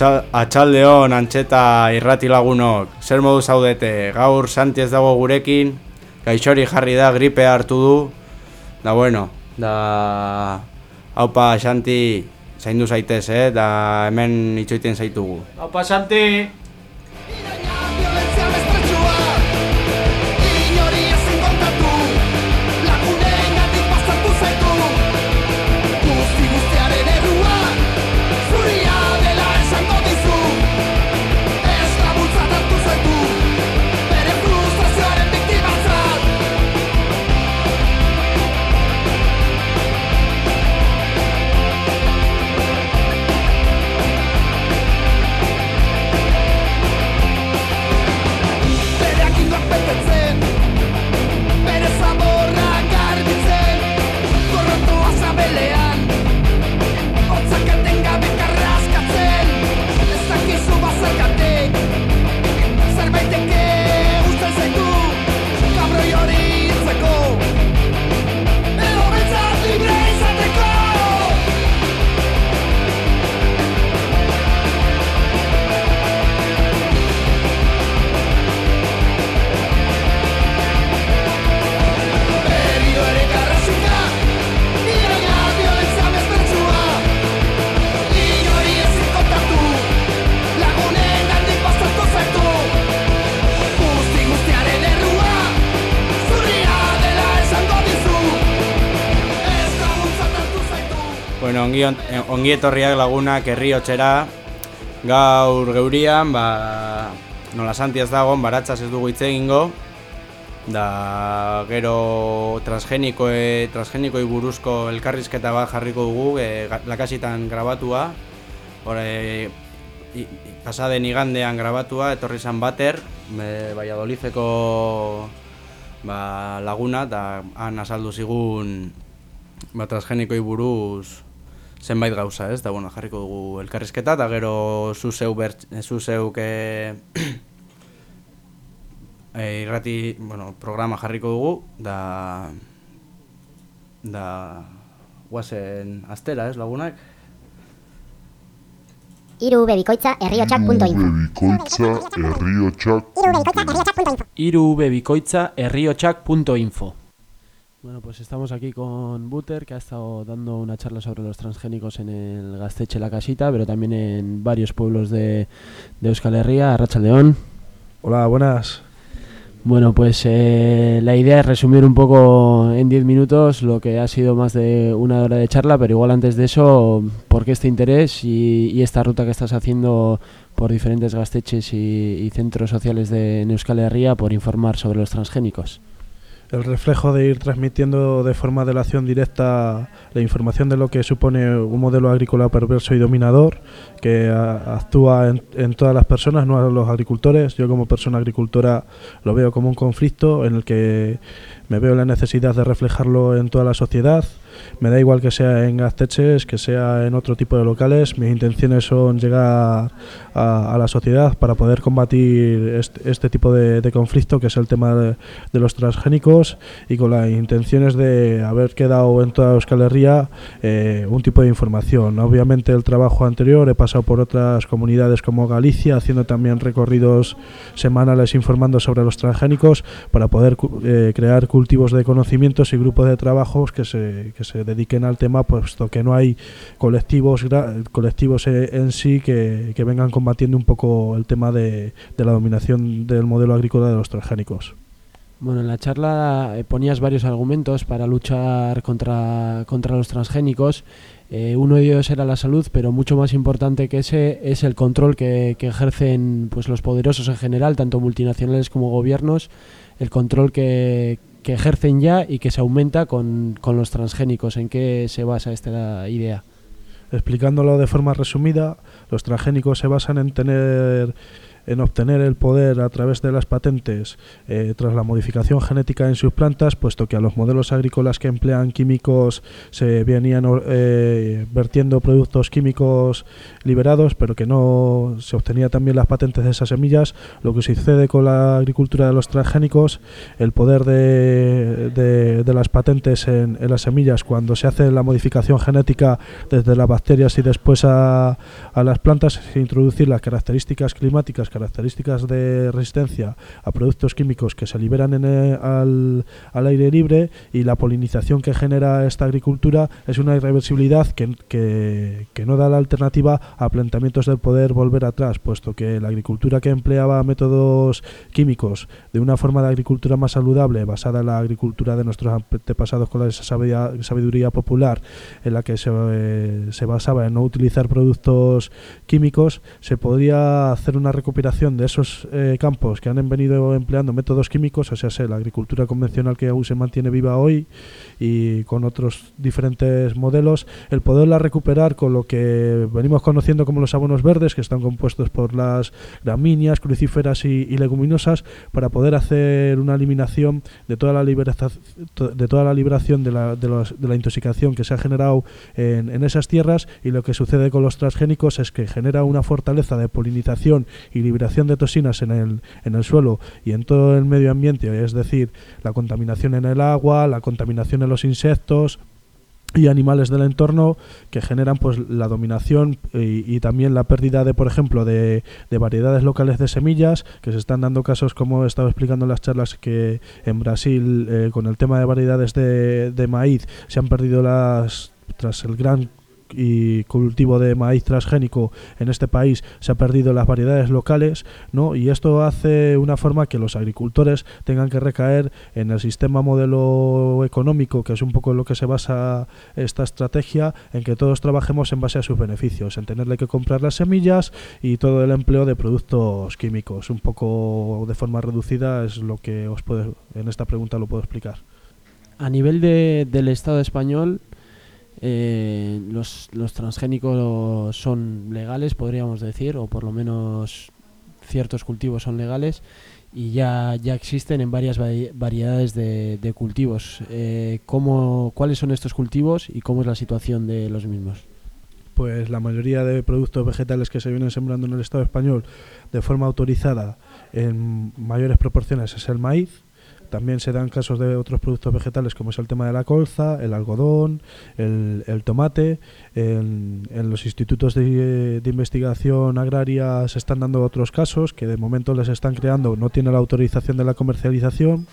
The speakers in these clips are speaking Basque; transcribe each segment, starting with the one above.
Atxaldeon antxeta irrati lagunok, zer modu zaudete, gaur Santi ez dago gurekin, gaixori jarri da, gripe hartu du, da bueno, da haupa Santi zaindu zaitez, eh, da hemen itxoiten zaitugu. Haupa, Santi! Ongi etorriak lagunak herri hotxera, gaur geurian, ba, nola Santi ez dagon, baratzaz ez dugu hitz egingo, da gero transgenikoe, transgenikoi buruzko elkarrizketa bat jarriko dugu, e, lakasitan grabatua, Hore, i- i- pasaden igandean grabatua, etorri zan bater, e, Valladolideko ba, laguna, eta han azaldu zigun ba, transgenikoi buruz zenbait gauza, ez? Da, bueno, jarriko dugu elkarrizketa, eta gero zu zeu, bert, zu zeuk e, e, irrati, bueno, programa jarriko dugu, da, da, guazen astera, ez, lagunak? Iru bebikoitza herriotxak.info Bikoitza herriotxak irubebikoitza herriotxak.info Bueno, pues estamos aquí con Buter, que ha estado dando una charla sobre los transgénicos en el Gasteche La Casita, pero también en varios pueblos de, de Euskal Herria, Arracha León. Hola, buenas. Bueno, pues eh, la idea es resumir un poco en 10 minutos lo que ha sido más de una hora de charla, pero igual antes de eso, ¿por qué este interés y, y esta ruta que estás haciendo por diferentes gasteches y, y centros sociales de en Euskal Herria por informar sobre los transgénicos? El reflejo de ir transmitiendo de forma de la acción directa la información de lo que supone un modelo agrícola perverso y dominador que actúa en, en todas las personas, no a los agricultores. Yo como persona agricultora lo veo como un conflicto en el que me veo la necesidad de reflejarlo en toda la sociedad Me da igual que sea en Gazteches, que sea en otro tipo de locales. Mis intenciones son llegar a, la sociedad para poder combatir este, tipo de, conflicto, que es el tema de, los transgénicos, y con las intenciones de haber quedado en toda Euskal Herria eh, un tipo de información. Obviamente el trabajo anterior he pasado por otras comunidades como Galicia, haciendo también recorridos semanales informando sobre los transgénicos para poder eh, crear cultivos de conocimientos y grupos de trabajos que se dediquen al tema, puesto que no hay colectivos colectivos eh, en sí que, que vengan combatiendo un poco el tema de, de la dominación del modelo agrícola de los transgénicos. Bueno, en la charla eh, ponías varios argumentos para luchar contra, contra los transgénicos. Eh, uno de ellos era la salud, pero mucho más importante que ese es el control que, que ejercen pues, los poderosos en general, tanto multinacionales como gobiernos, el control que, que ejercen ya y que se aumenta con, con los transgénicos. ¿En qué se basa esta idea? Explicándolo de forma resumida, los transgénicos se basan en tener en obtener el poder a través de las patentes eh, tras la modificación genética en sus plantas, puesto que a los modelos agrícolas que emplean químicos se venían eh, vertiendo productos químicos liberados, pero que no se obtenía también las patentes de esas semillas. Lo que sucede con la agricultura de los transgénicos, el poder de, de- las patentes en, las semillas cuando se hace la modificación genética desde las bacterias y después a, a las plantas, es introducir las características climáticas, características de resistencia a productos químicos que se liberan en el- al, al aire libre y la polinización que genera esta agricultura es una irreversibilidad que, que- que no da la alternativa a planteamientos del poder volver atrás, puesto que la agricultura que empleaba métodos químicos de una forma de agricultura más saludable, basada en la agricultura de nuestros antepasados con esa sabiduría popular, en la que se, eh, se basaba en no utilizar productos químicos, se podría hacer una de esos eh, campos que han venido empleando métodos químicos, o sea, la agricultura convencional que aún se mantiene viva hoy y con otros diferentes modelos, el poderla recuperar con lo que venimos conociendo como los abonos verdes, que están compuestos por las gramíneas, crucíferas y, y leguminosas, para poder hacer una eliminación de toda la de toda la liberación de la, de los- de la intoxicación que se ha generado en, en esas tierras y lo que sucede con los transgénicos es que genera una fortaleza de polinización y liberación de toxinas en el, en el suelo y en todo el medio ambiente, es decir, la contaminación en el agua, la contaminación en los insectos, y animales del entorno que generan pues la dominación y, también la pérdida de por ejemplo de, de variedades locales de semillas que se están dando casos como he estado explicando en las charlas que en Brasil eh, con el tema de variedades de, de maíz se han perdido las tras el gran y cultivo de maíz transgénico en este país se ha perdido las variedades locales, ¿no? Y esto hace una forma que los agricultores tengan que recaer en el sistema modelo económico, que es un poco en lo que se basa esta estrategia, en que todos trabajemos en base a sus beneficios, en tenerle que comprar las semillas y todo el empleo de productos químicos. Un poco de forma reducida es lo que os puedo, en esta pregunta lo puedo explicar. A nivel de- del Estado español, eh, los, los transgénicos son legales, podríamos decir, o por lo menos ciertos cultivos son legales y ya, ya existen en varias vari- variedades de, de cultivos. Eh, ¿cómo, ¿Cuáles son estos cultivos y cómo es la situación de los mismos? pues la mayoría de productos vegetales que se vienen sembrando en el Estado español de forma autorizada en mayores proporciones es el maíz. También se dan casos de otros productos vegetales como es el tema de la colza, el algodón, el, tomate. En, en los institutos de, de investigación agraria se están dando otros casos que de momento les están creando, no tiene la autorización de la comercialización.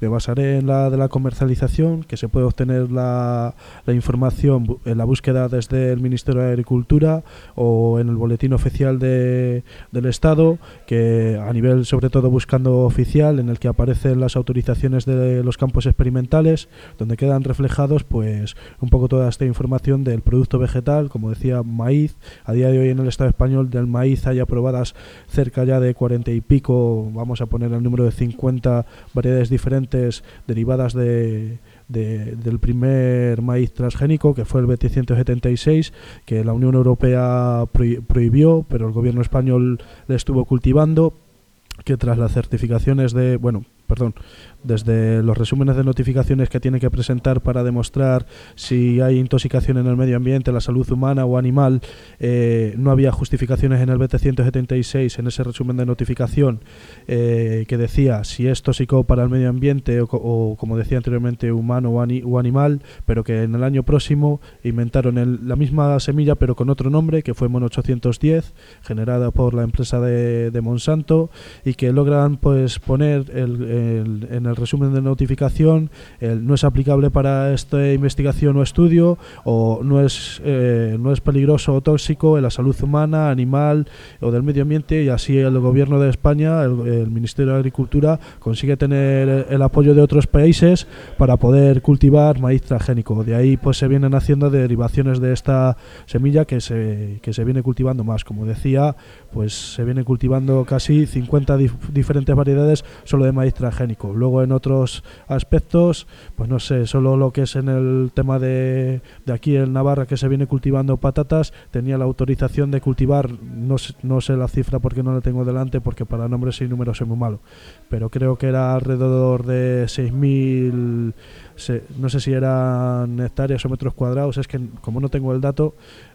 Me basaré en la de la comercialización, que se puede obtener la, la información en la búsqueda desde el Ministerio de Agricultura o en el boletín oficial de, del Estado, que a nivel sobre todo buscando oficial, en el que aparecen las autorizaciones de los campos experimentales, donde quedan reflejados pues un poco toda esta información del producto vegetal, como decía, maíz. A día de hoy en el Estado español del maíz hay aprobadas cerca ya de 40 y pico, vamos a poner el número de 50 variedades diferentes derivadas de, de- del primer maíz transgénico, que fue el 776, que la Unión Europea prohi- prohibió, pero el gobierno español le estuvo cultivando que tras las certificaciones de, bueno, perdón, desde los resúmenes de notificaciones que tiene que presentar para demostrar si hay intoxicación en el medio ambiente, la salud humana o animal, eh, no había justificaciones en el BT-176 en ese resumen de notificación eh, que decía si es tóxico para el medio ambiente o, co- o, como decía anteriormente, humano o animal, pero que en el año próximo inventaron el- la misma semilla pero con otro nombre, que fue Mono 810, generada por la empresa de, de Monsanto, y que logran pues poner el, el- en el resumen de notificación el no es aplicable para esta investigación o estudio o no es eh, no es peligroso o tóxico en la salud humana, animal o del medio ambiente y así el gobierno de España, el, el Ministerio de Agricultura consigue tener el apoyo de otros países para poder cultivar maíz transgénico. De ahí pues se vienen haciendo derivaciones de esta semilla que se, que se viene cultivando más. Como decía, pues se viene cultivando casi 50 dif- diferentes variedades solo de maíz transgénico. Luego en otros aspectos, pues no sé, solo lo que es en el tema de, de aquí en Navarra que se viene cultivando patatas, tenía la autorización de cultivar, no no sé la cifra porque no la tengo delante, porque para nombres y números soy muy malo, pero creo que era alrededor de 6.000, se- no sé si eran hectáreas o metros cuadrados, es que como no tengo el dato,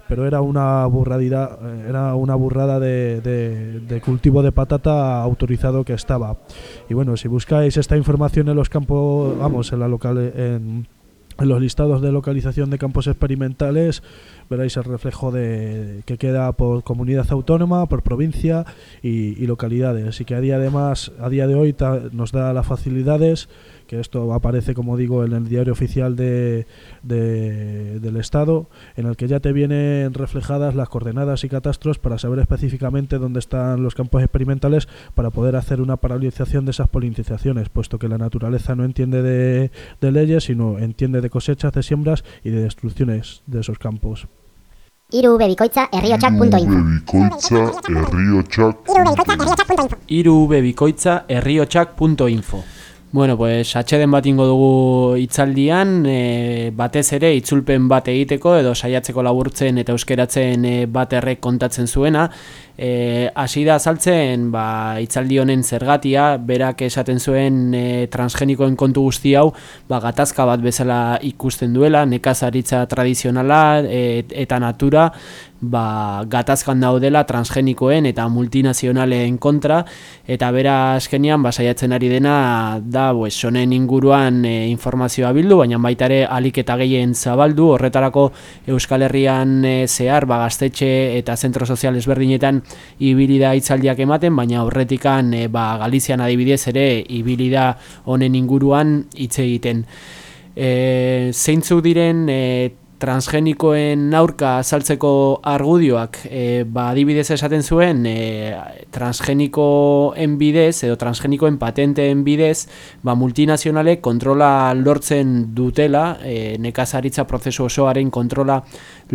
pero era una burradida, eh, era una burrada de, de- cultivo de patata autorizado que estaba. Y bueno, si buscáis esta información en los campos, vamos, en los listados de localización de campos experimentales, veréis el reflejo de que queda por comunidad autónoma, por provincia y, y localidades. Así que a día de a día de hoy nos da las facilidades que esto aparece, como digo, en el diario oficial de, de- del Estado, en el que ya te vienen reflejadas las coordenadas y catastros para saber específicamente dónde están los campos experimentales para poder hacer una paralización de esas polinizaciones, puesto que la naturaleza no entiende de, de leyes, sino entiende de cosechas, de siembras y de destrucciones de esos campos. Irubebikoitza Bueno, pues atxeden bat ingo dugu itzaldian, e, batez ere itzulpen bat egiteko edo saiatzeko laburtzen eta euskeratzen e, bat errek kontatzen zuena. E, hasi da azaltzen ba, itzaldi honen zergatia, berak esaten zuen e, transgenikoen kontu guzti hau ba, gatazka bat bezala ikusten duela, nekazaritza tradizionala e, eta natura ba, gatazkan daudela transgenikoen eta multinazionalen kontra eta bera askenean ba, saiatzen ari dena da pues, honen inguruan e, informazioa bildu, baina baita ere alik eta gehien zabaldu, horretarako Euskal Herrian e, zehar ba, gaztetxe eta zentro sozial ezberdinetan ibili da hitzaldiak ematen, baina horretikan e, ba, Galizian adibidez ere ibili da honen inguruan hitz egiten. E, zeintzuk diren e, transgenikoen aurka azaltzeko argudioak e, ba, adibidez esaten zuen e, transgenikoen bidez edo transgenikoen patenteen bidez ba, multinazionalek kontrola lortzen dutela e, nekazaritza prozesu osoaren kontrola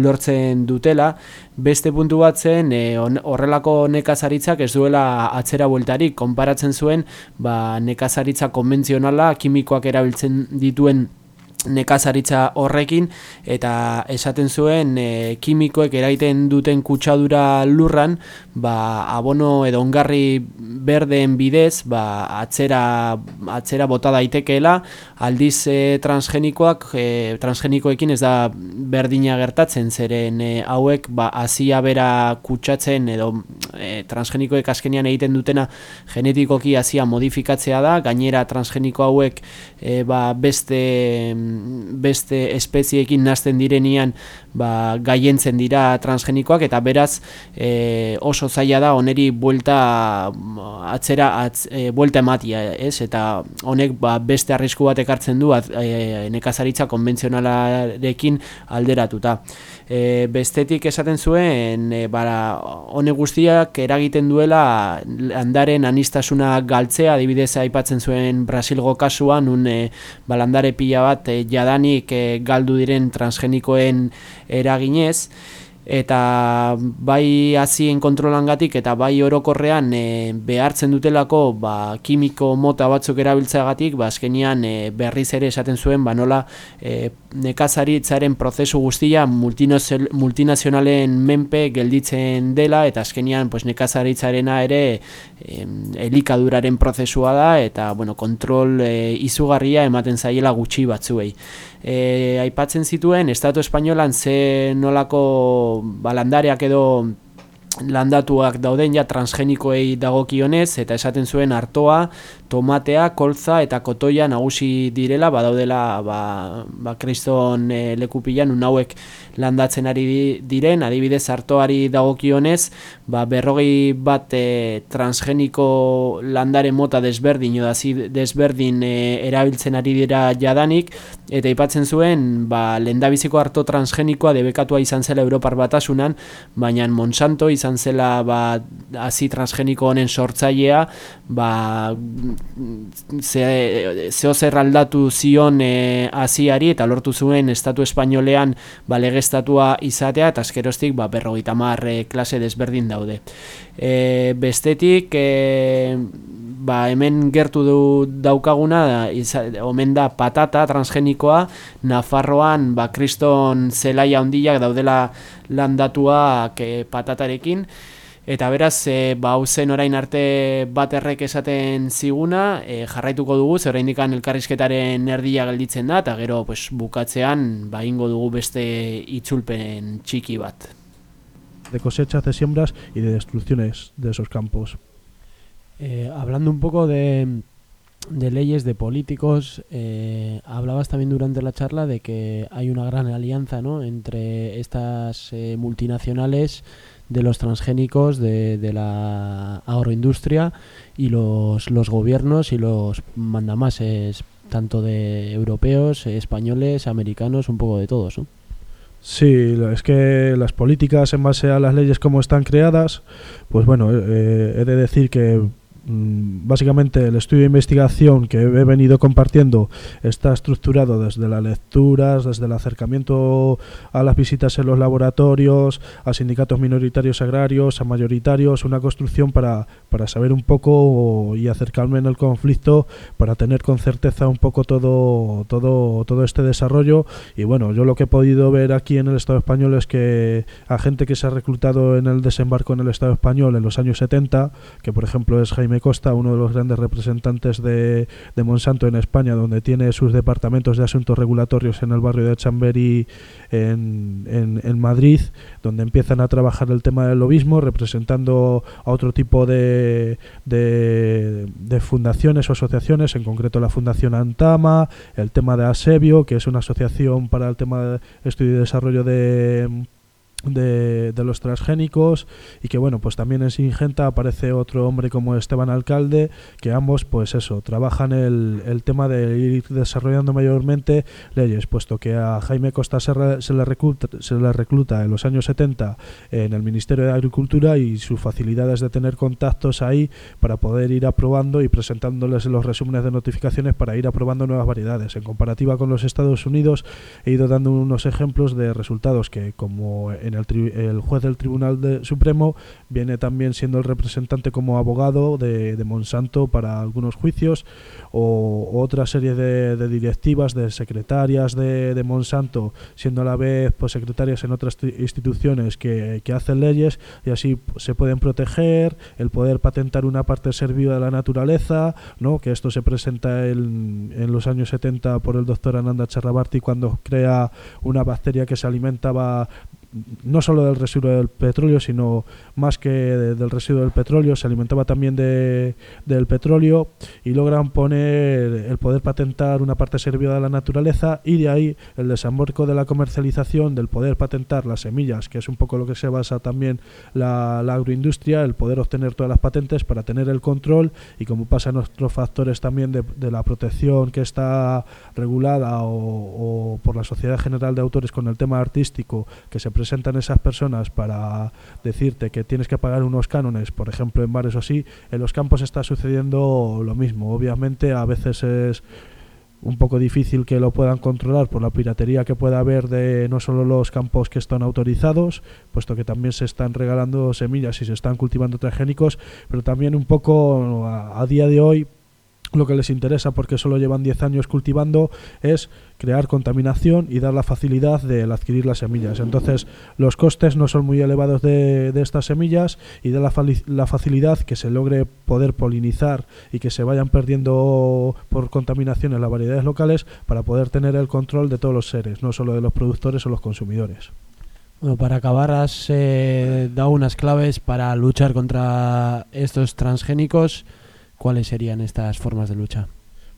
lortzen dutela. Beste puntu bat zen e, horrelako nekazaritzak ez duela atzera bueltarik. Konparatzen zuen ba, nekazaritza konbentzionala kimikoak erabiltzen dituen nekazaritza horrekin eta esaten zuen e, kimikoek eraiten duten kutsadura lurran ba, abono edo ongarri berdeen bidez ba, atzera, atzera bota daitekeela. Aldiz e, transgenikoak e, transgenikoekin ez da berdina gertatzen zeren e, hauek ba, azia bera kutsatzen edo e, transgenikoek azkenean egiten dutena genetikoki hazia modifikatzea da. Gainera transgeniko hauek e, ba, beste beste espezieekin nazten direnean ba, gaientzen dira transgenikoak eta beraz e, oso zaila da oneri buelta atzera atz, e, buelta ematia ez? Eta honek ba, beste arrisku bat ekartzen du e, nekazaritza konbentzionalarekin alderatuta e, bestetik esaten zuen e, bara, honek guztiak eragiten duela landaren anistasuna galtzea. Adibidez aipatzen zuen Brasilgo kasuan un e, ba, landare pila bat e, jadanik e, galdu diren transgenikoen eraginez eta bai hazien kontrolangatik eta bai orokorrean e, behartzen dutelako ba, kimiko mota batzuk erabiltzeagatik ba, azkenian e, berriz ere esaten zuen ba, nola e, nekazaritzaren prozesu guztia multinazionalen menpe gelditzen dela eta azkenian pues, nekazaritzarena ere e, elikaduraren prozesua da eta bueno, kontrol e, izugarria ematen zaiela gutxi batzuei. E, aipatzen zituen Estatu Espainolan ze nolako balandareak edo landatuak dauden ja transgenikoei dagokionez eta esaten zuen artoa, tomatea, kolza eta kotoia nagusi direla badaudela ba, ba kriston e, lekupilan un hauek landatzen ari diren, adibidez hartoari dagokionez, ba, berrogei bat e, transgeniko landare mota desberdin, oda desberdin e, erabiltzen ari dira jadanik, eta ipatzen zuen, ba, lendabiziko harto transgenikoa debekatua izan zela Europar batasunan, baina Monsanto izan zela ba, hazi transgeniko honen sortzailea, ba, ze, zer aldatu zion e, aziari, eta lortu zuen Estatu Espainolean ba, estatua izatea eta askerostik ba, berrogeita marre klase desberdin daude. E, bestetik, e, ba, hemen gertu du daukaguna, da, omen da patata transgenikoa, Nafarroan ba, kriston zelaia ondiak daudela landatuak e, patatarekin, Eta beraz, e, ba, zen orain arte bat errek esaten ziguna, e, jarraituko dugu, ze orain dikan elkarrizketaren erdia gelditzen da, eta gero pues, bukatzean, ba, ingo dugu beste itzulpen txiki bat. De cosechas, de siembras y de destrucciones de esos campos. Eh, hablando un poco de, leyes, de políticos, eh, hablabas también durante la charla de que hay una gran alianza ¿no? entre estas eh, multinacionales, de los transgénicos, de, la agroindustria y los, los gobiernos y los mandamases, tanto de europeos, españoles, americanos, un poco de todos, ¿no? Sí, es que las políticas en base a las leyes como están creadas, pues bueno, he de decir que básicamente el estudio de investigación que he venido compartiendo está estructurado desde las lecturas, desde el acercamiento a las visitas en los laboratorios, a sindicatos minoritarios agrarios, a mayoritarios, una construcción para, para saber un poco y acercarme en el conflicto, para tener con certeza un poco todo, todo, todo este desarrollo. Y bueno, yo lo que he podido ver aquí en el Estado español es que a gente que se ha reclutado en el desembarco en el Estado español en los años 70, que por ejemplo es Jaime Costa, uno de los grandes representantes de, Monsanto en España, donde tiene sus departamentos de asuntos regulatorios en el barrio de Chamberí en, en, Madrid, donde empiezan a trabajar el tema del lobismo, representando a otro tipo de, de, de fundaciones o asociaciones, en concreto la Fundación Antama, el tema de Asebio, que es una asociación para el tema de estudio y desarrollo de de, los transgénicos y que bueno pues también en Singenta aparece otro hombre como Esteban Alcalde que ambos pues eso trabajan el, el tema de ir desarrollando mayormente leyes puesto que a Jaime Costa se, se, le recluta, se le recluta en los años 70 en el Ministerio de Agricultura y su facilidad es de tener contactos ahí para poder ir aprobando y presentándoles los resúmenes de notificaciones para ir aprobando nuevas variedades. En comparativa con los Estados Unidos he ido dando unos ejemplos de resultados que como en el, juez del Tribunal Supremo viene también siendo el representante como abogado de, Monsanto para algunos juicios o, otra serie de, directivas de secretarias de, Monsanto siendo a la vez pues, secretarias en otras instituciones que, hacen leyes y así se pueden proteger, el poder patentar una parte servida de la naturaleza, ¿no? que esto se presenta en, en los años 70 por el doctor Ananda Charrabarti cuando crea una bacteria que se alimentaba no solo del residuo del petróleo, sino más que del residuo del petróleo, se alimentaba también de, del petróleo y logran poner el poder patentar una parte servida de la naturaleza y de ahí el desembarco de la comercialización, del poder patentar las semillas, que es un poco lo que se basa también la, agroindustria, el poder obtener todas las patentes para tener el control y como pasa en otros factores también de, la protección que está regulada o, o por la Sociedad General de Autores con el tema artístico que se presentan esas personas para decirte que tienes que pagar unos cánones, por ejemplo en bares o así, en los campos está sucediendo lo mismo. Obviamente a veces es un poco difícil que lo puedan controlar por la piratería que pueda haber de no solo los campos que están autorizados, puesto que también se están regalando semillas y se están cultivando transgénicos, pero también un poco a, a día de hoy lo que les interesa porque solo llevan 10 años cultivando es crear contaminación y dar la facilidad de adquirir las semillas. Entonces los costes no son muy elevados de, de estas semillas y da la, la facilidad que se logre poder polinizar y que se vayan perdiendo por contaminación en las variedades locales para poder tener el control de todos los seres, no solo de los productores o los consumidores. Bueno, para acabar, has eh, dado unas claves para luchar contra estos transgénicos. ¿Cuáles serían estas formas de lucha?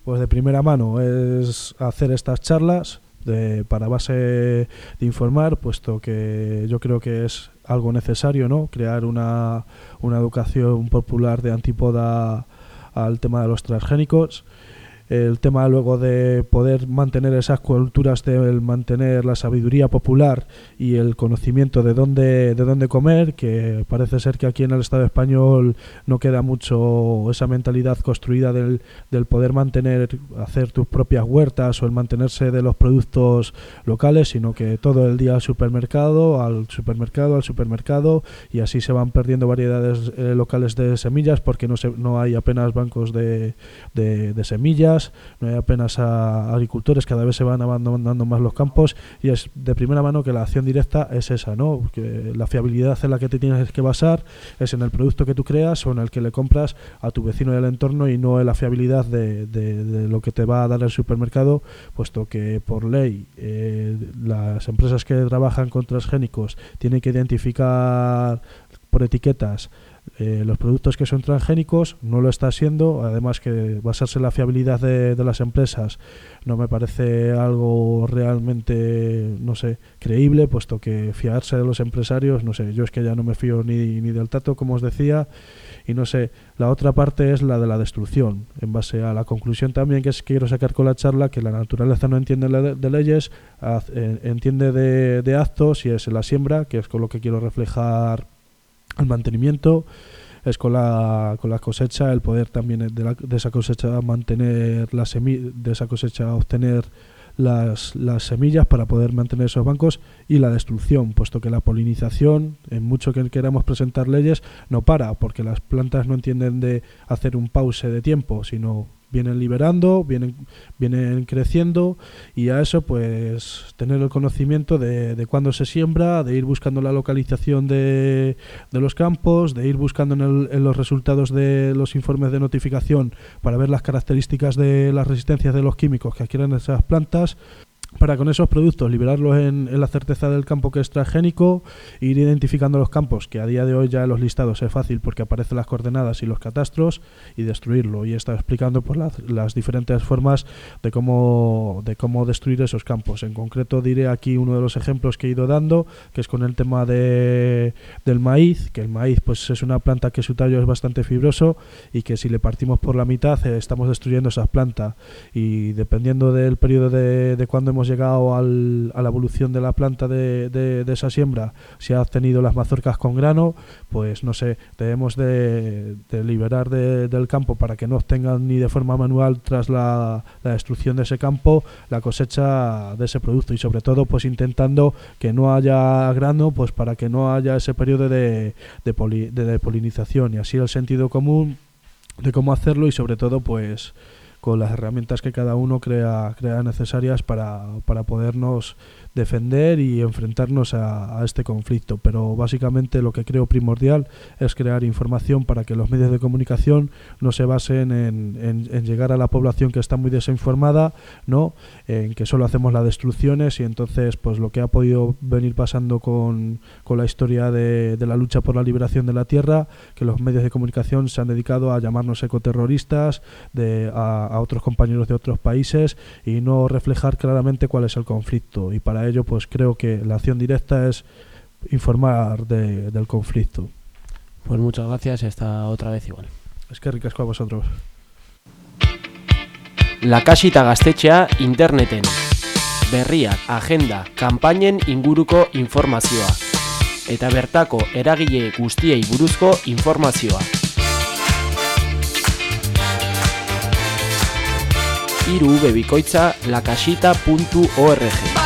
Pues de primera mano es hacer estas charlas de, para base de informar, puesto que yo creo que es algo necesario, ¿no? Crear una, una educación popular de antípoda al tema de los transgénicos. El tema luego de poder mantener esas culturas, de mantener la sabiduría popular y el conocimiento de dónde, de dónde comer, que parece ser que aquí en el Estado español no queda mucho esa mentalidad construida del, del poder mantener, hacer tus propias huertas o el mantenerse de los productos locales, sino que todo el día al supermercado, al supermercado, al supermercado, y así se van perdiendo variedades eh, locales de semillas porque no, se, no hay apenas bancos de, de semillas, no hay apenas a agricultores, cada vez se van abandonando más los campos, y es de primera mano que la acción directa es esa, ¿no? Que la fiabilidad en la que te tienes que basar es en el producto que tú creas o en el que le compras a tu vecino del entorno y no en la fiabilidad de, de- lo que te va a dar el supermercado, puesto que por ley eh, las empresas que trabajan con transgénicos tienen que identificar por etiquetas eh, los productos que son transgénicos, no lo está siendo, además que basarse en la fiabilidad de, de las empresas no me parece algo realmente, no sé, creíble, puesto que fiarse de los empresarios, no sé, yo es que ya no me fío ni, ni del tato, como os decía, y no sé, la otra parte es la de la destrucción, en base a la conclusión también que es que quiero sacar con la charla, que la naturaleza no entiende de leyes, eh, entiende de, de actos y es la siembra, que es con lo que quiero reflejar el mantenimiento, es con la, con la cosecha, el poder también de, la- de esa cosecha mantener la de esa cosecha obtener las, las semillas para poder mantener esos bancos y la destrucción, puesto que la polinización, en mucho que queramos presentar leyes, no para, porque las plantas no entienden de hacer un pause de tiempo, sino vienen liberando, vienen, vienen creciendo y a eso pues tener el conocimiento de, de cuándo se siembra, de ir buscando la localización de, de los campos, de ir buscando en, el- en los resultados de los informes de notificación para ver las características de las resistencias de los químicos que adquieren esas plantas para con esos productos liberarlos en, la certeza del campo que es transgénico, ir identificando los campos, que a día de hoy ya los listados es fácil porque aparecen las coordenadas y los catastros, y destruirlo. Y está explicando las, las diferentes formas de cómo, de cómo destruir esos campos. En concreto diré aquí uno de los ejemplos que he ido dando, que es con el tema de, del maíz, que el maíz pues es una planta que su tallo es bastante fibroso y que si le partimos por la mitad eh, estamos destruyendo esa planta y dependiendo del periodo de, de cuando hemos llegado al- a la evolución de la planta de, de- esa siembra, si ha tenido las mazorcas con grano, pues no sé, debemos de, de liberar de- del campo para que no obtengan ni de forma manual tras la, la destrucción de ese campo la cosecha de ese producto. Y sobre todo pues intentando que no haya grano pues para que no haya ese periodo de, poli- de polinización. Y así el sentido común de cómo hacerlo y sobre todo pues con las herramientas que cada uno crea, crea necesarias para, para podernos defender y enfrentarnos a, este conflicto. Pero básicamente lo que creo primordial es crear información para que los medios de comunicación no se basen en, llegar a la población que está muy desinformada, no, en que solo hacemos las destrucciones y entonces pues lo que ha podido venir pasando con, con la historia de, de la lucha por la liberación de la tierra, que los medios de comunicación se han dedicado a llamarnos ecoterroristas, de, a, a otros compañeros de otros países y no reflejar claramente cuál es el conflicto. Y para ello, pues creo que la acción directa es informar de- del conflicto. Pues muchas gracias y hasta otra vez igual. Es que ricasco a vosotros. Lakasita gaztetxea interneten. Berriak, agenda, kanpainen inguruko informazioa. Eta bertako eragile guztiei buruzko informazioa. irubebikoitza lakasita.org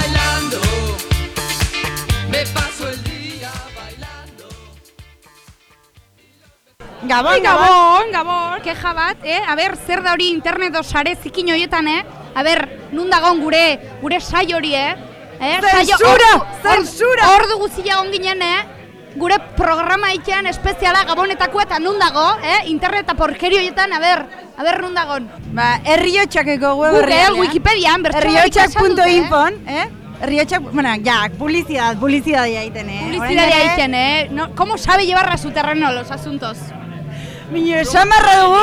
Gabon, Gabon, Gabon, keja bat, eh? A ber, zer da hori internet sare zikin horietan, eh? A ber, nun dagon gure, gure sai hori, eh? eh? Saio- Zentsura, hor- hor- zentsura! Ordu guztia on ginen, eh? Gure programa itean espeziala Gabonetako eta nun dago, eh? Internet eta porkeri horietan, a ber, a ber nun dagon. Ba, herriotxakeko web Google, orrian, eh? Wikipedian, bertso Herriotxak.infon, eh? Herriotxak, bueno, ja, publicidad, publicidad egiten, eh? Publicidad egiten, eh? No, ¿Cómo sabe llevar a su terreno los asuntos? Mino, esan barra dugu,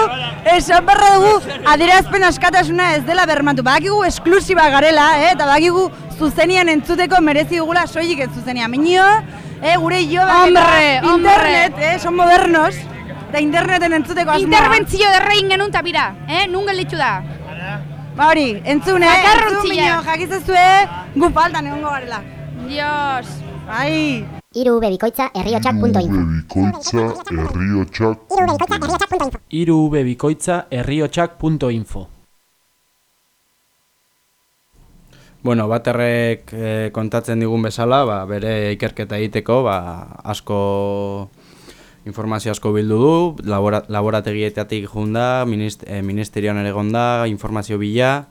esan barra dugu, adierazpen askatasuna ez dela bermatu. Badakigu esklusiba garela, eh? eta badakigu zuzenian entzuteko merezi dugula soilik ez zuzenian. Mino, eh, gure jo Hombre, hombre. internet, eh, son modernos, eta interneten entzuteko asmoa. Interbentzio derrein genuen tapira, eh? Nun gelditu da? Ba hori, entzun, eh? Entzun, Mino, jakizazue, gu faltan egongo garela. Dios. Ai, irubebikoitza herriotxak.info Irubebikoitza herriotxak irubebikoitza herriotxak.info Bueno, baterrek eh, kontatzen digun bezala, ba, bere ikerketa egiteko, ba, asko informazio asko bildu du, labora, laborategietatik junda, minist, eh, ministerioan ere gonda, informazio bila,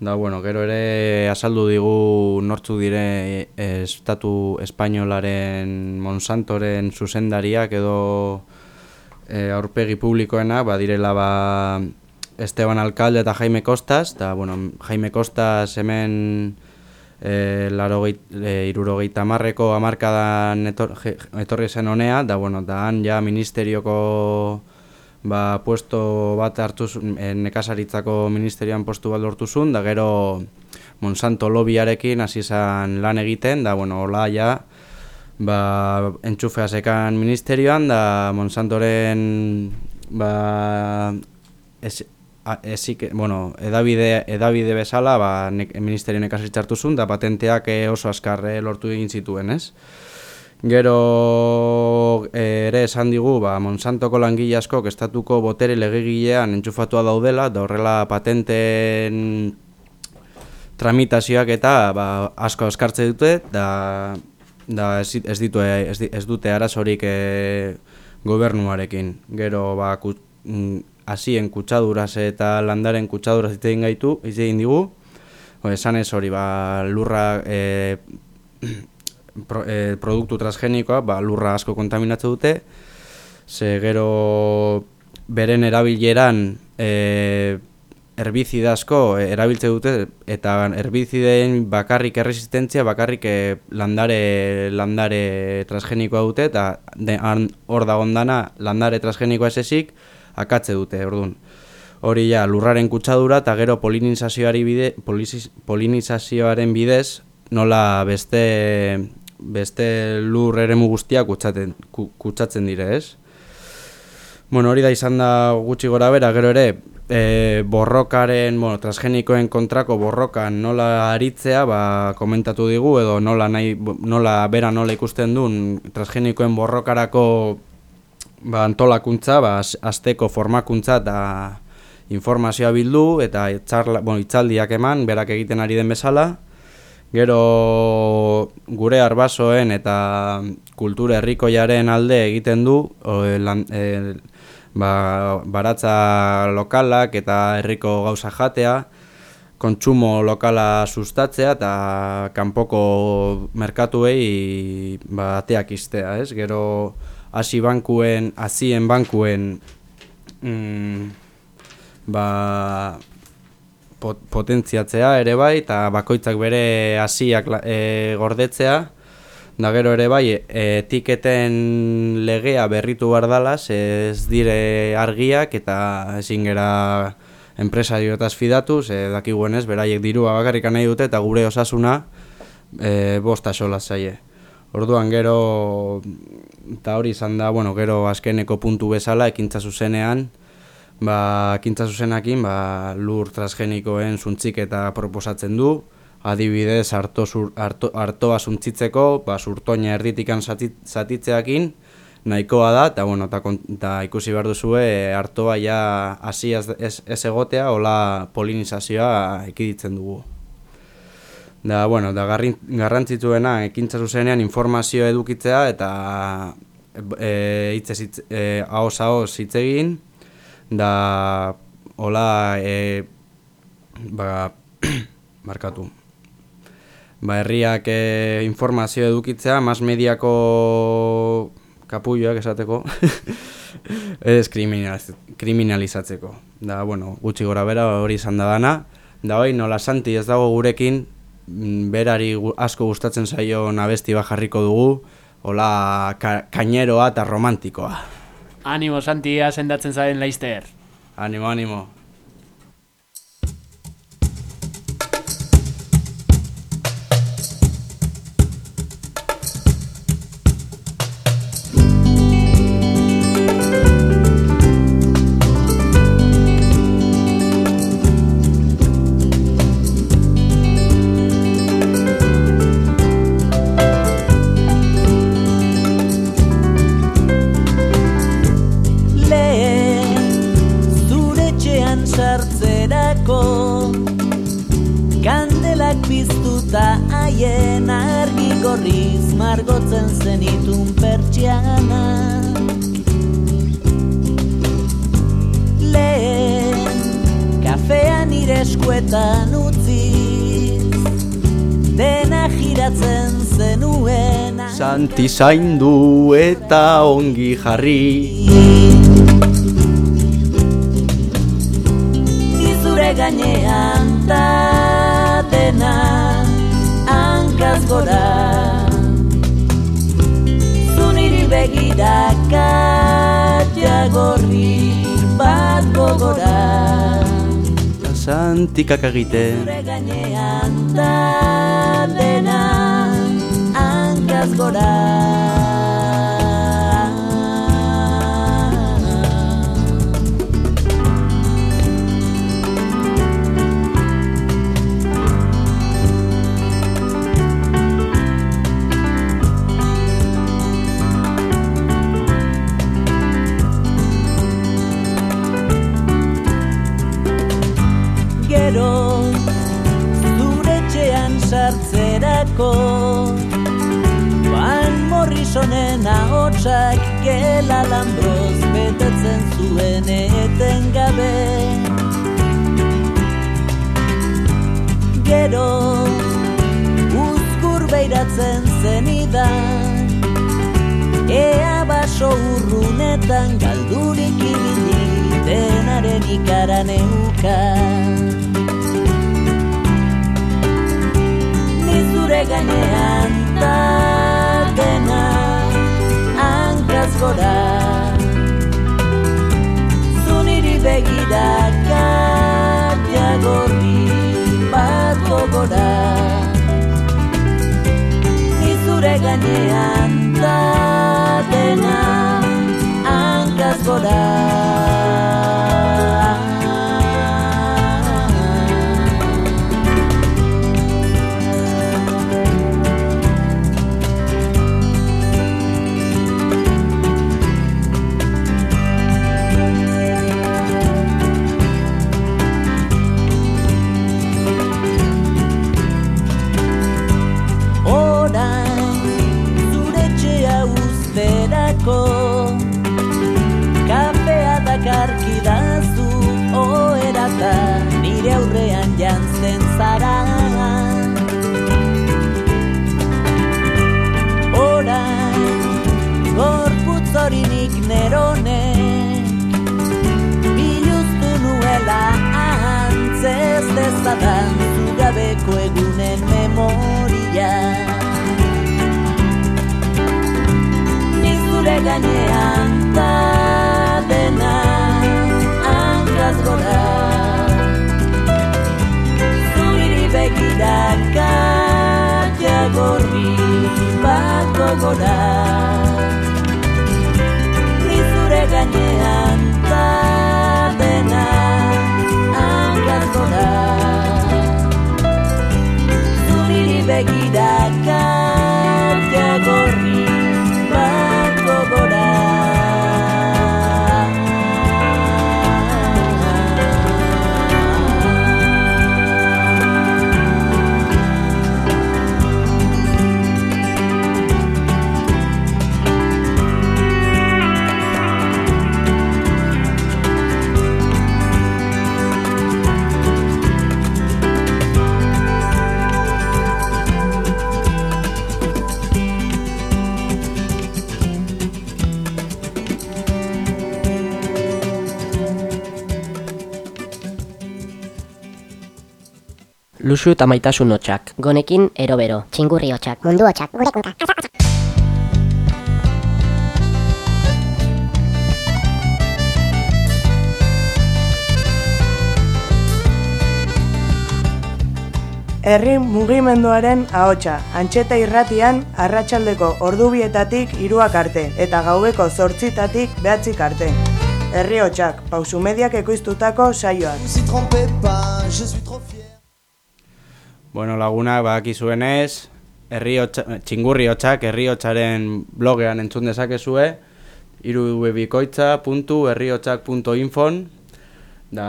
da, bueno, gero ere azaldu digu nortzu dire eh, estatu espainolaren Monsantoren zuzendariak edo eh, aurpegi publikoena, ba, direla ba, Esteban Alcalde eta Jaime Kostas, eta, bueno, Jaime Kostas hemen e, larogeit, e, irurogeita marreko amarkadan etor, etorri zen honea, da, bueno, da han ja ministerioko ba, puesto bat hartu zuen, e, nekazaritzako ministerioan postu bat lortu zuen, da gero Monsanto lobbyarekin hasi zen lan egiten, da, bueno, hola ja, ba, entxufea zekan ministerioan, da Monsantoren ba, ez, a- ezik, bueno, edabide, edabide bezala, ba, nek, ministerio nekazaritza hartu zuen, da patenteak eh, oso azkar eh, lortu egin zituen, ez? Gero ere esan digu, ba, Monsantoko langile askok estatuko botere legegilean entxufatua daudela, da horrela patenten tramitazioak eta ba, asko askartze dute, da, da ez, ez, ditu, ez, ez dute arazorik e, gobernuarekin. Gero ba, ku, mm, hasien kutsaduraz eta landaren kutsaduraz hitz egin gaitu, hitz egin digu. O, esan ez hori, ba, lurra e, pro, e, produktu transgenikoa, ba, lurra asko kontaminatzen dute, ze gero beren erabileran e, herbizida asko e, erabiltze dute eta herbizideen bakarrik erresistentzia bakarrik landare landare transgenikoa dute eta hor dagon dana landare transgenikoa ez ezik akatze dute ordun. Hori ja lurraren kutsadura eta gero polinizazioari bide poliziz- polinizazioaren bidez nola beste beste lur eremu guztiak kutsaten ku- kutsatzen dire, ez? Bueno, hori da izan da gutxi gora bera, gero ere, e, borrokaren, bueno, transgenikoen kontrako borrokan nola aritzea, ba, komentatu digu, edo nola, nahi, nola bera nola ikusten duen transgenikoen borrokarako ba, antolakuntza, ba, az- azteko formakuntza eta informazioa bildu, eta itzarla, bueno, itzaldiak eman, berak egiten ari den bezala, Gero gure arbasoen eta kultura herrikoiaren alde egiten du o, e, lan, e, ba, baratza lokalak eta herriko gauza jatea, kontsumo lokala sustatzea eta kanpoko merkatuei ba, ateak iztea, ez? Gero hasi bankuen, hazien bankuen mm, ba, pot, potentziatzea ere bai, eta bakoitzak bere hasiak e, gordetzea, da gero ere bai, e, etiketen legea berritu behar dala, ze ez dire argiak eta ezin gera enpresariotaz fidatu, ze dakiguenez, beraiek dirua bakarrik nahi dute eta gure osasuna e, bosta sola zaie. Orduan gero, eta hori izan da, bueno, gero azkeneko puntu bezala, ekintza zuzenean, ba, ekintza zuzenakin ba, lur transgenikoen suntziketa proposatzen du, adibidez arto, zur, arto, artoa suntzitzeko, ba, surtoina erditikan zati- zatitzeakin, nahikoa da, eta bueno, ta, ta ikusi behar duzue hartoa ja hasi ez, ez, egotea, hola polinizazioa ekiditzen dugu. Da, bueno, da garrin, garrantzitsuena ekintza zuzenean informazio edukitzea eta e, hitzez hitz, e, ahoz ahoz hitz egin, da hola e, ba, markatu. Ba, herriak e, informazio edukitzea, mas mediako kapulloak esateko, ez kriminaliz, kriminalizatzeko. Da, bueno, gutxi gora bera hori izan da dana. Da, hoi, nola santi ez dago gurekin, mm, berari asko gustatzen zaio abesti bat jarriko dugu, hola ka, kaineroa eta romantikoa. Animo, Santia, sendatzen zaren laizter. Animo, animo. Zaindu eta ongi jarri. Ni zure gainean ta dena hankaz gora Zu niri begiraka jagorri bat gogora Santi kakagite. Zure gainean ta dena hankaz gora. Gero zure etxean sartzerako Morrisonen ahotsak gela lambroz betetzen zuen etengabe. Gero uzkur beiratzen zenidan Ea baso urrunetan galdurik ibili denaren ikaran eukan Ni zure gainean dena hankaz gora Zu niri begiraka jagorri bat gogora Ni zure gainean ta dena hankaz gora gainean ta dena hankaz gora. Zuri begiraka jagorri bat gogora Luxu eta maitasun hotxak. Gonekin erobero. Txingurri hotxak. Mundu hotxak. Gure kunka. Herri mugimenduaren ahotsa, antxeta irratian arratsaldeko ordubietatik hiruak arte eta gaubeko zortzitatik behatzik arte. Herri hotxak, pausu mediak ekoiztutako saioak. Bueno, lagunak badakizuenez, herri txingurri hotxak, herri hotxaren blogean entzun dezakezue, irubebikoitza.herrihotxak.infon, da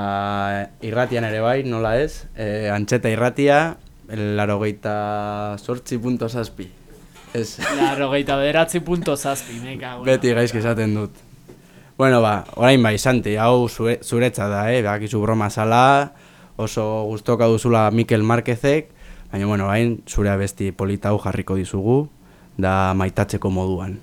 irratian ere bai, nola ez, e, antxeta irratia, larogeita sortzi punto zazpi. Ez, Larrogeita bederatzi punto zazpi, me cago. en la- beti gaizki esaten dut. Bueno, ba, orain bai, Santi, hau zure, zuretza da, eh? Badakizu broma zala, oso gustoka duzula Mikel Marquezek, baina, bueno, orain zure abesti polita jarriko dizugu, da maitatzeko moduan.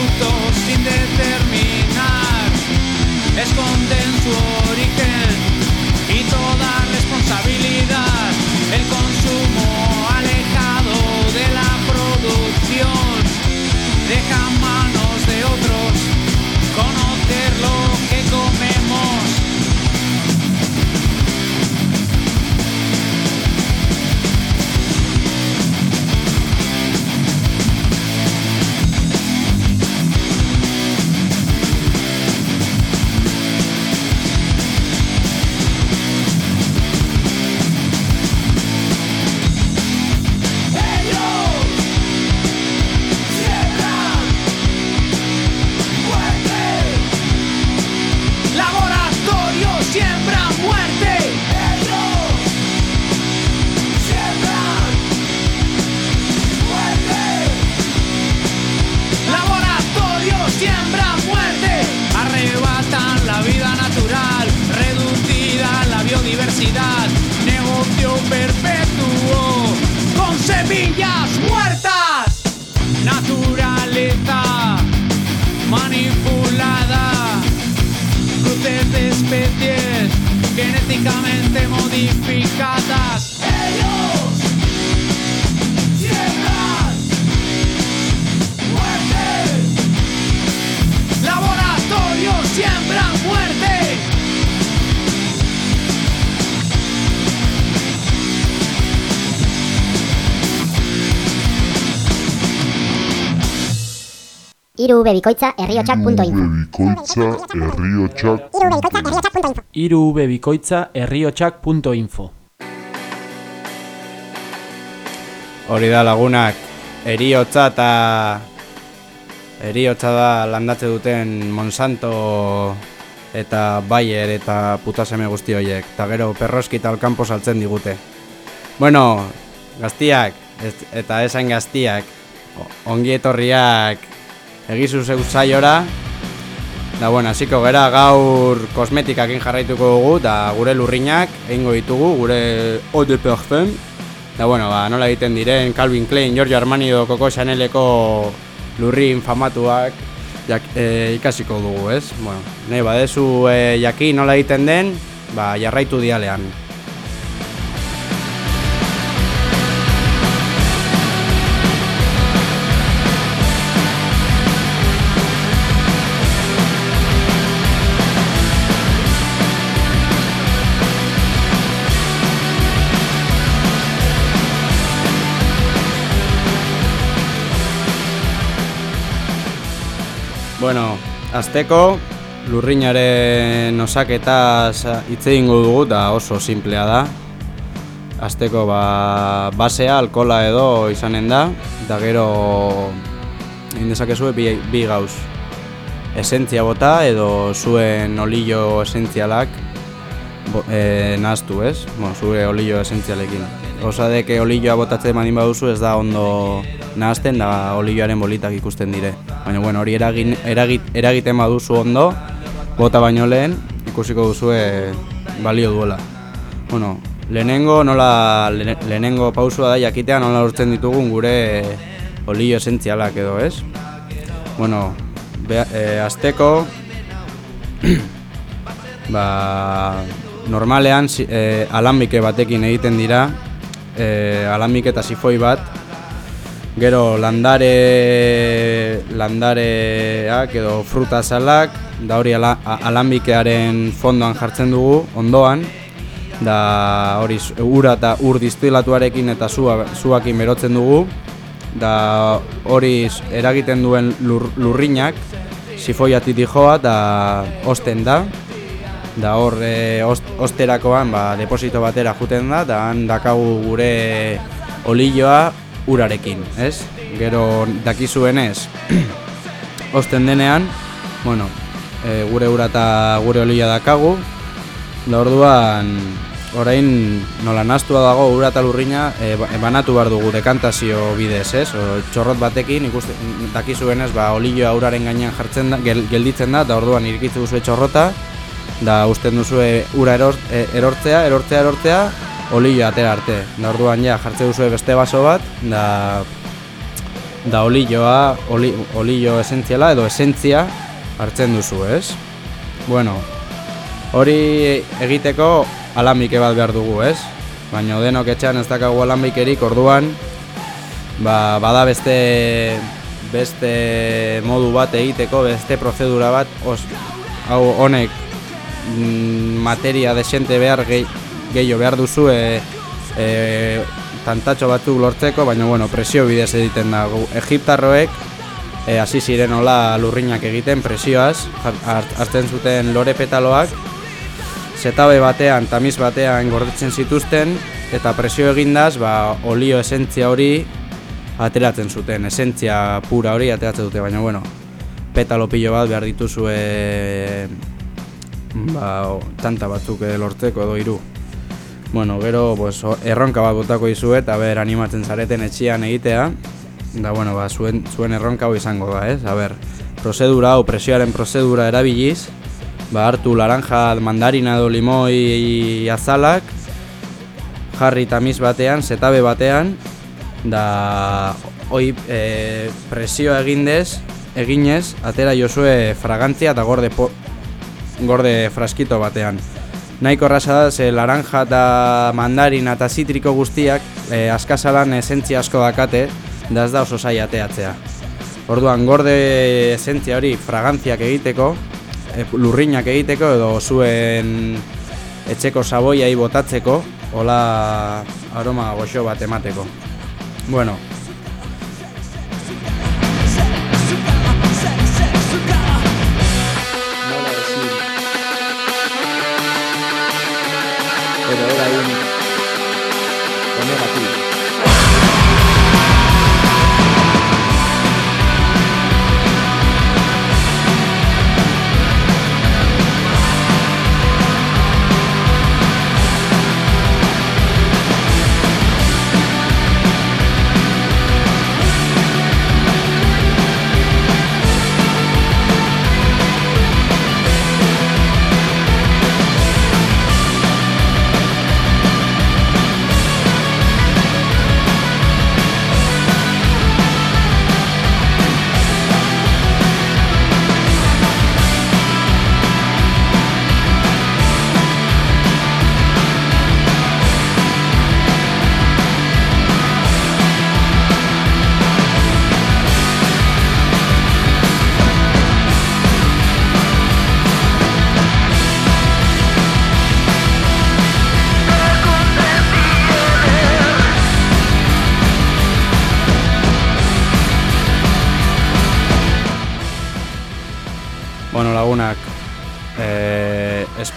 Productos sin determinar. Esconden su origen irubebikoitza herrihotxak.info Irubebikoitza irubebikoitza herriotxak.info Hori da lagunak, eriotza eta eriotza da landatze duten Monsanto eta Bayer eta putaseme guzti horiek. Eta gero perroski eta alkampo saltzen digute. Bueno, gaztiak ez- eta esan gaztiak, ongi etorriak egizu zeu saiora. Da, bueno, hasiko gera gaur kosmetikakin jarraituko dugu, da gure lurrinak egingo ditugu, gure eau de parfum. Da, bueno, ba, nola egiten diren Calvin Klein, Giorgio Armani edo Coco Chaneleko lurrin famatuak jak, e, ikasiko dugu, ez? Bueno, nahi badezu e, jaki nola egiten den, ba, jarraitu dialean. Azteko lurrinaren osaketaz hitz egingo dugu eta oso simplea da. Azteko ba, basea, alkola edo izanen da, eta gero egin bi, bi gauz. Esentzia bota edo zuen olillo esentzialak bo, e, nahaztu, ez? Bueno, zure olillo esentzialekin. Osa deke olilloa botatzen badin baduzu ez da ondo nahazten da olilloaren bolitak ikusten dire. Baina bueno, hori eragin, eragit, eragiten baduzu ondo, bota baino lehen, ikusiko duzue balio duela. Bueno, lehenengo, nola, lehen- lehenengo pausua da jakitea nola lortzen ditugun gure olio esentzialak edo, ez? Bueno, be, e, azteko, ba, normalean e, alambike batekin egiten dira, e, alambike eta sifoi bat, Gero landare landareak edo fruta salak, da hori ala, alambikearen fondoan jartzen dugu, ondoan, da hori ura eta ur distilatuarekin eta zua, zuakin berotzen dugu, da hori eragiten duen lur, lurrinak, sifoiatik joa eta osten da, da hor e, ost, osterakoan ba, deposito batera juten da, da han dakagu gure olilloa urarekin, ez? Gero dakizuenez, osten denean, bueno, e, gure ura eta gure olioa dakagu, da orduan, orain nola nastua dago ura eta lurrina e, ba- banatu behar dugu dekantazio bidez, ez? O, txorrot batekin, ikuste, dakizuenez, ba, olioa uraren gainean jartzen da, gel, gelditzen da, da orduan irikitzu duzu txorrota, da usten duzue ura eror, e, erortzea, erortzea, erortzea, olioa atera arte. Da orduan ja jartze duzue beste baso bat, da da olioa, oli, olio esentziala edo esentzia hartzen duzu, ez? Bueno, hori egiteko alambike bat behar dugu, ez? Baina denok etxean ez dakagu alambikerik, orduan ba, bada beste beste modu bat egiteko, beste prozedura bat, os, hau honek materia desente behar gehi, gehiago behar duzu e, e, tantatxo batzuk lortzeko, baina bueno, presio bidez egiten da. Gu- Egiptarroek e, hasi ziren hola lurrinak egiten presioaz, hartzen zuten lore petaloak, zetabe batean, tamiz batean gordetzen zituzten, eta presio egindaz, ba, olio esentzia hori ateratzen zuten, esentzia pura hori ateratzen dute, baina bueno, petalo pilo bat behar dituzue ba, o- tanta batzuk lortzeko edo hiru. Bueno, gero pues, o- erronka bat botako dizuet, a ber, animatzen zareten etxean egitea. Da, bueno, ba, zuen, zuen erronka hau izango da, ez? A ber, prozedura hau, presioaren prozedura erabiliz, ba, hartu laranja, mandarina edo limoi azalak, jarri tamiz batean, zetabe batean, da hoi e, presioa egindez, eginez, atera jozue fragantzia eta gorde, po, gorde fraskito batean. Nahiko erraza da, ze laranja eta mandarina eta zitriko guztiak e, askasalan esentzia asko dakate, da ez da oso zai ateatzea. Orduan, gorde esentzia hori fragantziak egiteko, e, lurrinak egiteko edo zuen etxeko saboiai botatzeko, hola aroma goxo bat emateko. Bueno,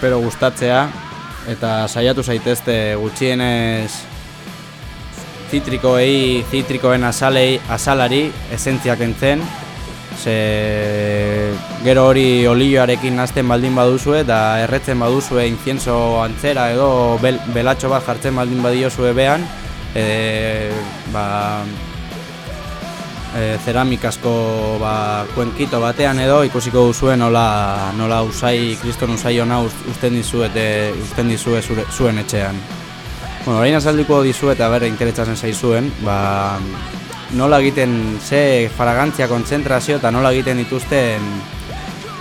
espero gustatzea, eta saiatu zaitezte gutxienez zitrikoei, zitrikoen azalei, azalari, esentziak entzen, ze gero hori olioarekin nazten baldin baduzue eta erretzen baduzue incienso antzera edo bel, belatxo bat jartzen baldin badiozue behan e, ba, e, ceramikasko ba, kuenkito batean edo ikusiko duzue nola, nola usai, kriston usai ona uz- uzten dizuete, uzten dizue zure, zuen etxean. Bueno, orain azaldiko dizu eta berre interesatzen zaizuen, ba, nola egiten, ze fragantzia kontzentrazio eta nola egiten dituzten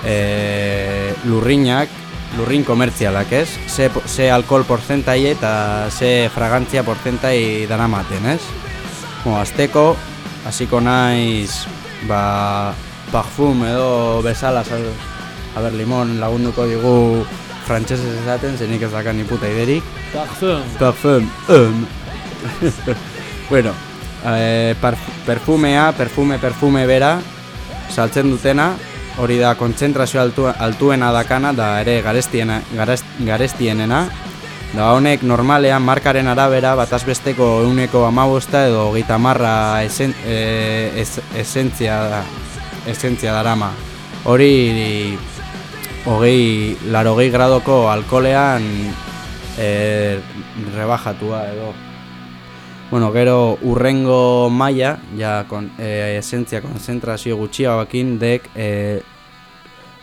e, lurrinak, lurrin komertzialak, ez? Ze, ze alkohol porzentai eta ze fragantzia porzentai daramaten, ez? Bueno, azteko, hasiko naiz, ba, parfum edo bezala, sal, a ber, limon lagunduko digu frantsesez esaten, zenik ez dakan ni puta iderik. Parfum. Parfum. Um. bueno, eh, parf- perfumea, perfume, perfume bera, saltzen dutena, hori da kontzentrazio altu, altuena dakana, da ere garestiena, garest, garestienena, da honek normalean markaren arabera batazbesteko euneko amabosta edo hogeita marra esen, e, es, esentzia, da, esentzia darama. Hori hogei, larogei gradoko alkolean e, rebajatua edo. Bueno, gero urrengo maila, ja kon, e, esentzia konzentrazio gutxiagoekin dek, e,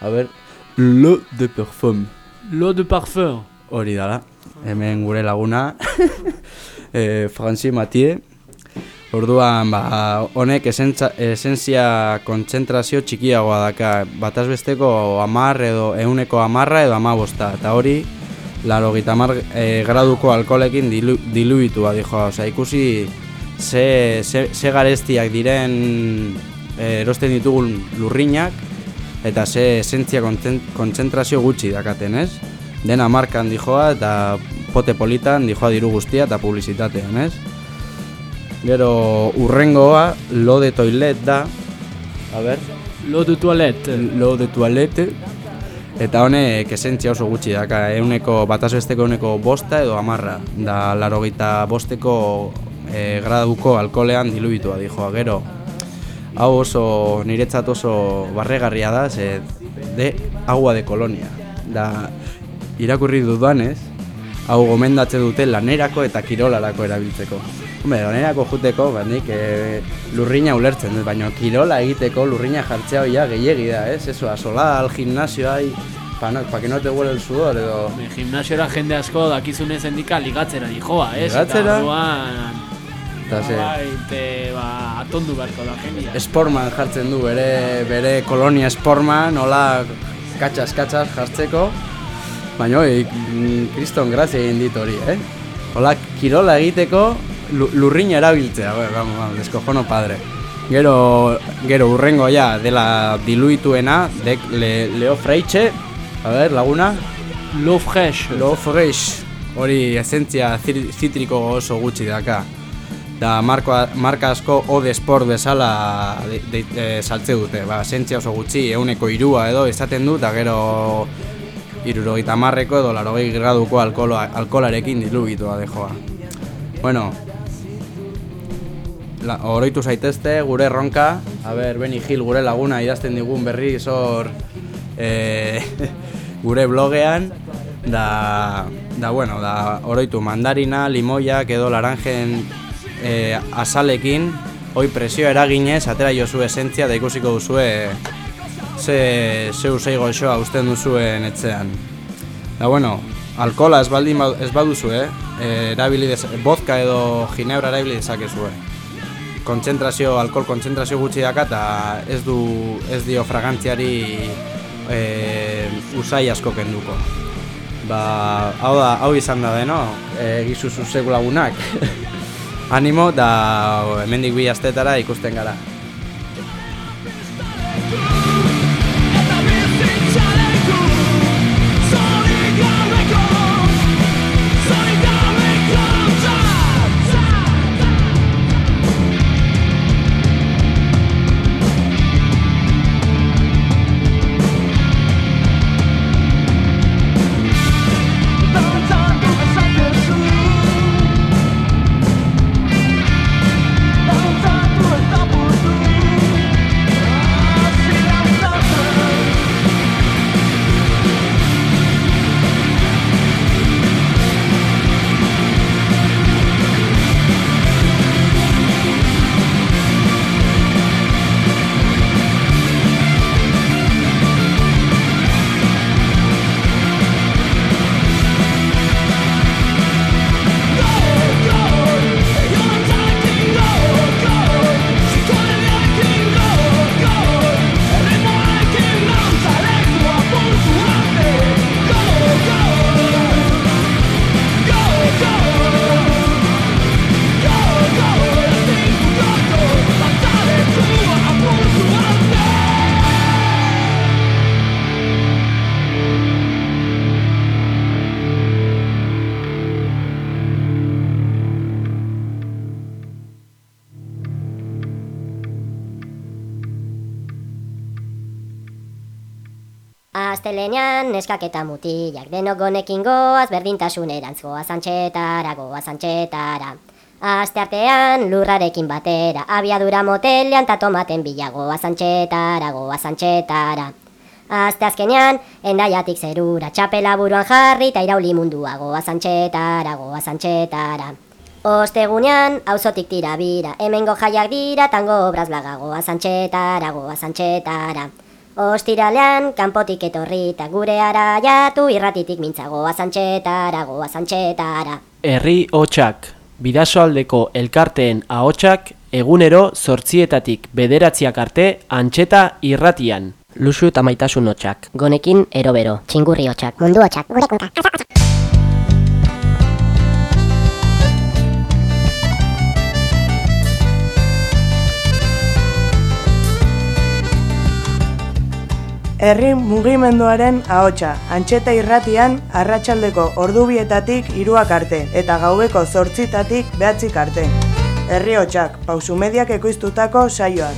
a ber, lo de parfum. Lo de parfum. Hori dala, hemen gure laguna, e, Franci Mathieu. Orduan, ba, honek esentza, esentzia kontzentrazio txikiagoa daka, batazbesteko amar edo euneko amarra edo amabosta, eta hori, laro gitamar e, graduko alkoholekin dilu, diluitua, dijo, osea, ikusi ze, ze, ze garestiak diren e, erosten ditugun lurrinak, eta ze esentzia kontzen- kontzentrazio gutxi dakaten, ez? Dena markan dijoa eta pote politan dijoa diru guztia eta publizitatean, ez? Gero urrengoa lo de toilet da. A ber, Lo de toilette. lo de toilette. Eta honek esentzia oso gutxi daka, euneko batazbesteko euneko bosta edo amarra. Da larogeita bosteko e, graduko alkolean diluitua dijoa. Gero, hau oso niretzat oso barregarria da, ze de agua de kolonia. Da, irakurri dudanez, hau gomendatze dute lanerako eta kirolarako erabiltzeko. Hombre, lanerako juteko, ba, nik e, lurrina ulertzen dut, baina kirola egiteko lurrina jartzea hoia gehiegi da, ez? Eso, asolar, gimnasio, ai, pa, no, pa que no te huele el sudor, edo... Me gimnasiora jende asko dakizunez endika ligatzera dijoa, ez? Ligatzera? Eta orduan... Eta ze, Bai, te, ba, atondu beharko da jendia. Sportman jartzen du, bere, bere kolonia Sportman, hola katxas katxas jartzeko, baina oi, mm, kriston grazia egin dit hori, eh? Hola, kirola egiteko lu- lurrina erabiltzea, bai, vamos, vamos, descojono padre. Gero, gero urrengo ja, dela diluituena, dek le, Leo Freitxe, a ver, laguna? Lo fresh. Lo fresh, hori esentzia zitriko oso gutxi daka. Da marko, marka asko Ode Sport bezala de, de, e, saltze dute, ba, esentzia oso gutxi, euneko irua edo esaten du, eta gero irurogeita marreko edo larogei graduko alkolo, alkolarekin dilugitua dejoa. Bueno, la, oroitu zaitezte, gure erronka, a ber, Beni Gil gure laguna idazten digun berri zor e, gure blogean, da, da, bueno, da, oroitu mandarina, limoiak edo laranjen e, azalekin, hoi presio eraginez, atera jozu esentzia da ikusiko duzue ze, ze usei goxoa usten duzuen etxean. Da bueno, alkola ez baldin ba- ez baduzu, eh? E, erabili vodka edo ginebra erabili dezakezue. Kontzentrazio, alkohol kontzentrazio gutxi daka eta ez du ez dio fragantziari e, usai asko kenduko. Ba, hau da, hau izan da beno, e, gizu zuzegu lagunak. Animo, da hemendik bi astetara ikusten gara. Neskak eta mutilak denok gonekin goaz berdintasunerantz goaz antxetara, goaz antxetara. Asteartean lurrarekin batera, abiadura motelean ta tomaten bila goaz antxetara, goaz antxetara. Aste azkenean, endaiatik zerura, txapela buruan jarri eta irauli mundua goaz antxetara, goaz antxetara. Ostegunean, auzotik tira bira, hemengo jaiak dira, tango obraz blaga goaz antxetara, goaz antxetara. Ostiralean, kanpotik etorrita gure araiatu irratitik mintza goaz antxetara, goaz antxetara. Herri hotxak, bidasoaldeko elkarteen ahotsak egunero zortzietatik bederatziak arte antxeta irratian. Luxu eta maitasun hotxak. Gonekin erobero, txingurri hotxak. Mundu hotxak. Gure Herri mugimenduaren ahotsa, antxeta irratian arratsaldeko ordubietatik hiruak arte eta gaubeko zortzitatik behatzik arte. Herri hotxak, pausu mediak ekoiztutako saioak.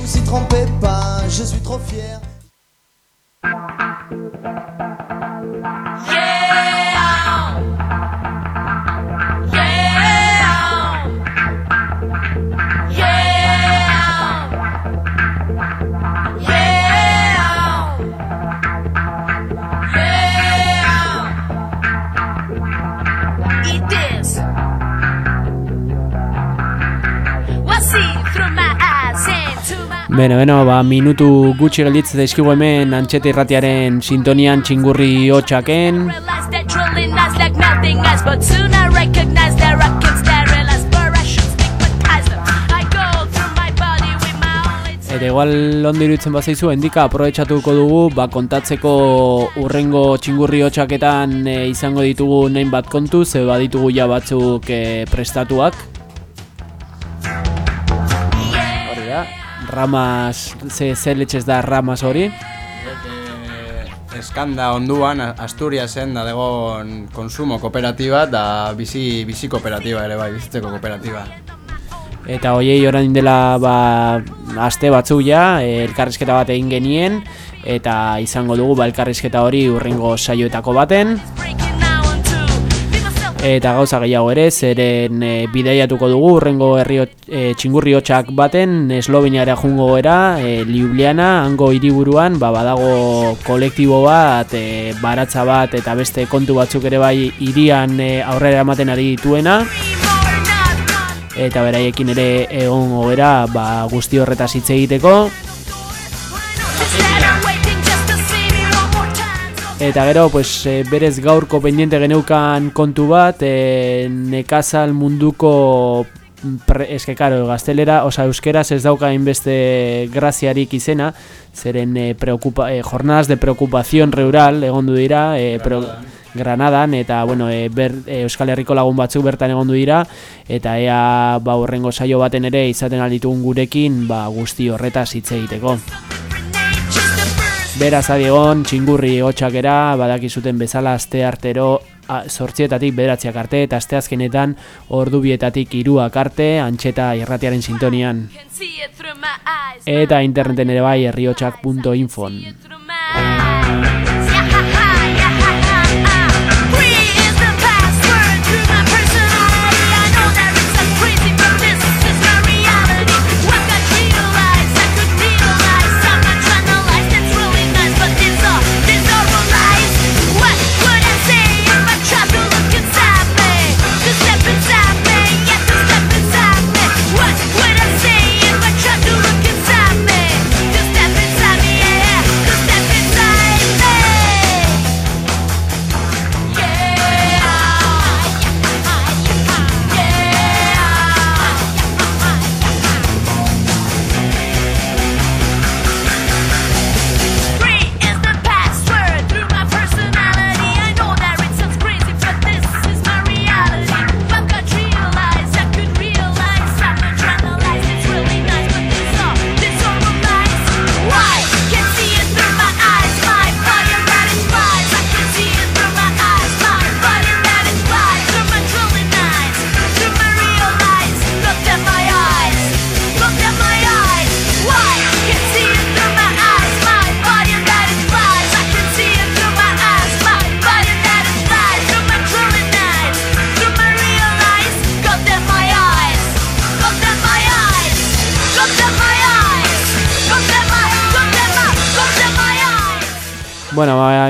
Beno, beno, ba, minutu gutxi gelditzen zaizkigu hemen antxeta irratiaren sintonian txingurri hotxaken. Eta igual ondo iruditzen bazaizu, endika aprobetxatuko dugu, ba, kontatzeko urrengo txingurri hotxaketan e, izango ditugu nahin bat kontu, ze baditugu ja batzuk e, prestatuak. Ramas, ze, ze da ramas hori. Eskanda onduan, Asturiasen da degon konsumo kooperatiba da bizi, bizi kooperatiba ere bai, bizitzeko kooperatiba. Eta hoiei orain dela ba, aste batzuk ja, elkarrizketa bat egin genien, eta izango dugu ba, elkarrizketa hori urrengo saioetako baten. Eta gauza gehiago ere, zeren e, bidaiatuko dugu urrengo herri e, txingurri hotxak baten Esloveniara jungo era, e, Ljubljana, hango hiriburuan, ba, badago kolektibo bat, e, baratza bat eta beste kontu batzuk ere bai hirian e, aurrera ematen ari dituena. Eta beraiekin ere egongo gera ba, guzti horretaz hitz egiteko Eta gero, pues, e, berez gaurko pendiente geneukan kontu bat, e, nekazal munduko pre, eske karo, gaztelera, osa euskeraz ez dauka inbeste graziarik izena, zeren e, preocupa, e, jornadas de preocupación rural egondu dira, e, pro, Granadan eta bueno, e, ber, e, Euskal Herriko lagun batzuk bertan egondu dira eta ea ba horrengo saio baten ere izaten alditugun gurekin ba guzti horretaz hitz egiteko. Beraz adiegon, txingurri hotxakera, badakizuten bezala aste artero a- zortzietatik bederatziak arte eta aste azkenetan ordubietatik hiruak arte antxeta irratiaren sintonian. Eta interneten ere bai herriotxak.infon.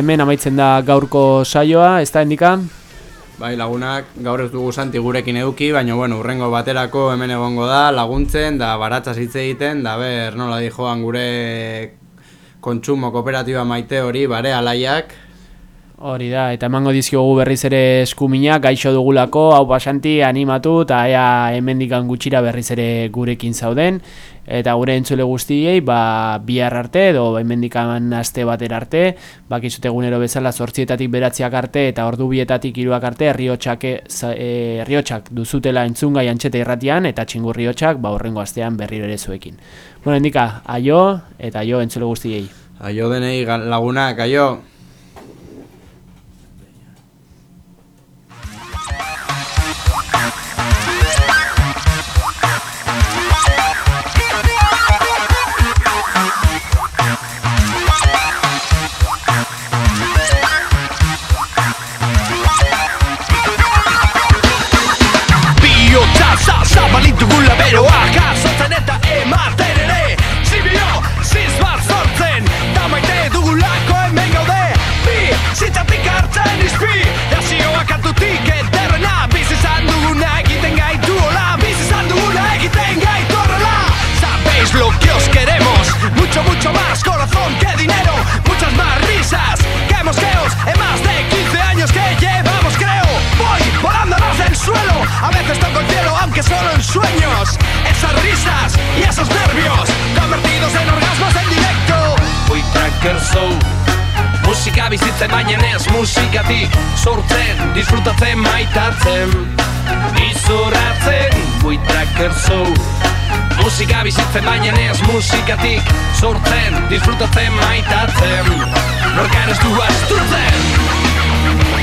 hemen amaitzen da gaurko saioa, ez da endika? Bai, lagunak, gaur ez dugu santi gurekin eduki, baina bueno, urrengo baterako hemen egongo da, laguntzen, da baratzaz hitz egiten, da ber, nola di joan gure kontsumo kooperatiba maite hori, bare alaiak, Hori da, eta emango dizkiogu berriz ere eskuminak, gaixo dugulako, hau pasanti, animatu, eta ea hemendikan gutxira berriz ere gurekin zauden. Eta gure entzule guztiei, ba, bihar arte, edo hemendikan aste batera arte, bakizute egunero bezala zortzietatik beratziak arte, eta ordu bietatik hiruak arte, herriotxak, e, herriotxak duzutela entzungai antxeta irratian, eta txingurriotxak, ba, horrengo astean berriro ere zuekin. Bueno, endika, aio, eta aio entzule guztiei. aio denei lagunak, aio! Disfrutatzen maitatzen. Izorratzen, fui tracker soul Musika bizitzen baina ez musikatik Sortzen, disfrutatzen maitatzen Norkan ez du asturtzen